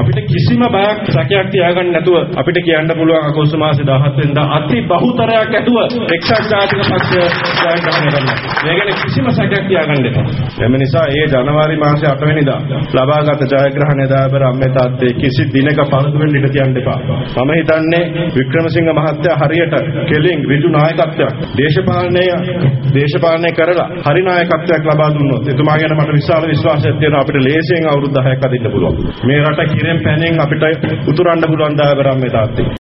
අපිට කිසිම බයක් සැකයක් තියාගන්න නැතුව අපිට කියන්න පුළුවන් අගෝස්තු මාසේ 17 වෙනිදා අති බහුතරයක් ඇතුව එක්සත් ජාතික පක්ෂය ජයග්‍රහණය කරනවා. මේ ගැන කිසිම සැකයක් තියාගන්න එපා. එම නිසා ඒ ජනවාරි මාසේ 8 වෙනිදා ලබාගත් ජයග්‍රහණය දාබර අම්මේ තාත්තේ කිසි දිනක පහසු වෙන්න ඉඩ තියන්න එපා. මම හිතන්නේ වික්‍රමසිංහ මහත්තයා හරියට කෙලින් ඍජු නායකත්වයක් දේශපාලනය දේශපාලනය කරලා හරි නායකත්වයක් ලබා දුන්නොත් එතුමා ගැන මට විශාල විශ්වාසයක් තියෙනවා අපිට ලේසියෙන් අවුරුදු 10ක් අදින්න පුළුවන්. මේ රට කිරෙන් පැනෙන් අපිට උතුරන්න පුළුවන් දායබරම් මේ තාත්තේ.